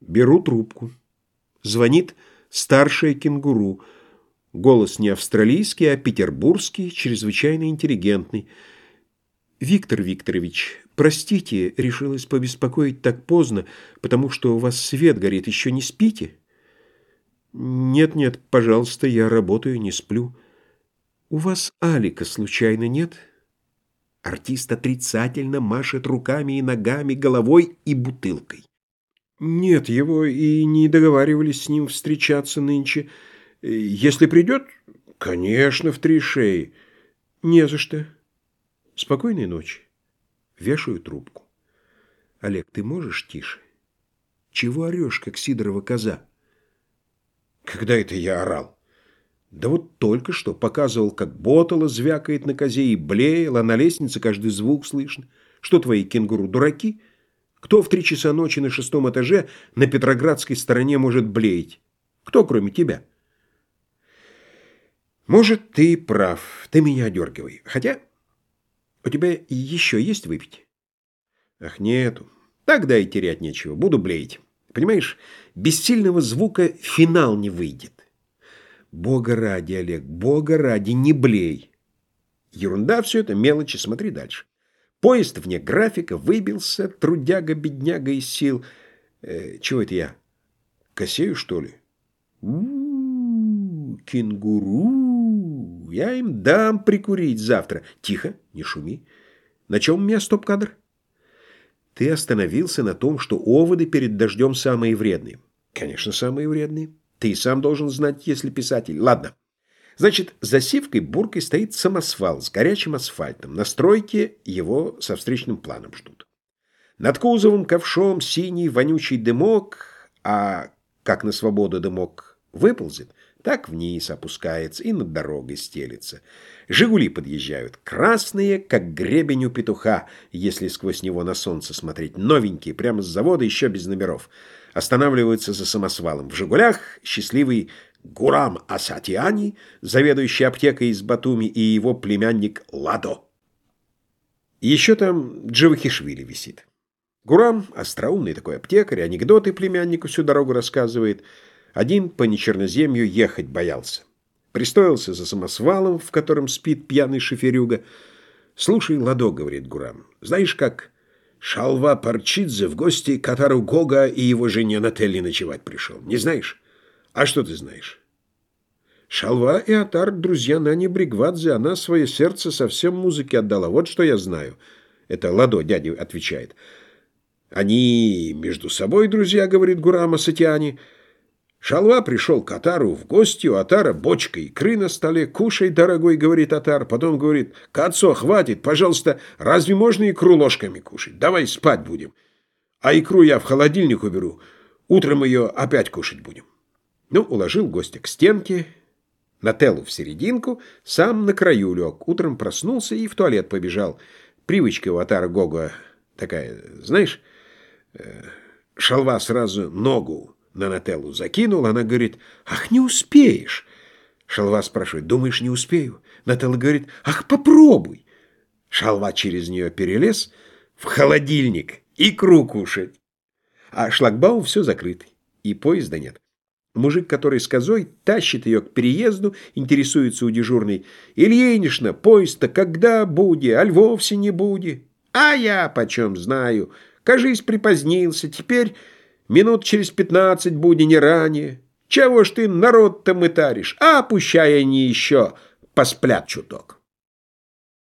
Беру трубку. Звонит старшая кенгуру. Голос не австралийский, а петербургский, чрезвычайно интеллигентный. «Виктор Викторович, простите, решилась побеспокоить так поздно, потому что у вас свет горит, еще не спите?» «Нет-нет, пожалуйста, я работаю, не сплю». «У вас Алика случайно нет?» Артист отрицательно машет руками и ногами, головой и бутылкой. «Нет, его и не договаривались с ним встречаться нынче. Если придет, конечно, в три шеи. Не за что. Спокойной ночи». Вешаю трубку. «Олег, ты можешь тише? Чего орешь, как Сидорова коза?» «Когда это я орал?» Да вот только что показывал, как ботала звякает на козе и блеял, а на лестнице каждый звук слышно. Что твои кенгуру, дураки?» Кто в три часа ночи на шестом этаже на Петроградской стороне может блеять? Кто, кроме тебя? Может, ты прав, ты меня одергивай. Хотя у тебя еще есть выпить? Ах, нету. Тогда и терять нечего, буду блеять. Понимаешь, без сильного звука финал не выйдет. Бога ради, Олег, бога ради, не блей. Ерунда все это, мелочи, смотри дальше. Поезд вне графика выбился, трудяга-бедняга из сил. Э, чего это я? Косею, что ли? У, -у, -у кенгуру. Я им дам прикурить завтра. Тихо, не шуми. На чем у меня стоп-кадр? Ты остановился на том, что оводы перед дождем самые вредные. Конечно, самые вредные. Ты сам должен знать, если писатель. Ладно. Значит, за сивкой-буркой стоит самосвал с горячим асфальтом. На стройке его со встречным планом ждут. Над кузовом ковшом синий вонючий дымок, а как на свободу дымок выползет, так вниз опускается и над дорогой стелится. «Жигули» подъезжают, красные, как гребень у петуха, если сквозь него на солнце смотреть, новенькие, прямо с завода, еще без номеров. Останавливаются за самосвалом. В «Жигулях» счастливый Гурам Асатиани, заведующий аптекой из Батуми, и его племянник Ладо. Еще там Джавахишвили висит. Гурам, остроумный такой аптекарь, анекдоты племяннику всю дорогу рассказывает. Один по нечерноземью ехать боялся. Пристоился за самосвалом, в котором спит пьяный шоферюга. «Слушай, Ладо, — говорит Гурам, — знаешь, как Шалва Парчидзе в гости к Катару Гога и его жене Нателли ночевать пришел? Не знаешь?» А что ты знаешь? Шалва и Атар – друзья Нани Бригвадзе. Она свое сердце совсем музыке отдала. Вот что я знаю. Это Ладо, дядя, отвечает. Они между собой друзья, говорит Гурама Сатиани. Шалва пришел к Атару в гости, у Атара бочка икры на столе. «Кушай, дорогой», — говорит Атар. Потом говорит, «Кацо, хватит, пожалуйста, разве можно икру ложками кушать? Давай спать будем. А икру я в холодильник уберу. Утром ее опять кушать будем». Ну, уложил гостя к стенке, на телу в серединку, сам на краю лег. Утром проснулся и в туалет побежал. Привычка у Атара Гога такая, знаешь, э, шалва сразу ногу на Нателлу закинул, она говорит, «Ах, не успеешь!» Шалва спрашивает, «Думаешь, не успею?» Нателла говорит, «Ах, попробуй!» Шалва через нее перелез в холодильник, икру кушать. А шлагбаум все закрытый, и поезда нет. Мужик, который с козой, тащит ее к переезду, интересуется у дежурной. «Ильинична, поезд-то когда будет? Аль вовсе не будет?» «А я почем знаю? Кажись, припозднился. Теперь минут через пятнадцать будет, не ранее. Чего ж ты народ-то мытаришь? А пущай они еще посплят чуток».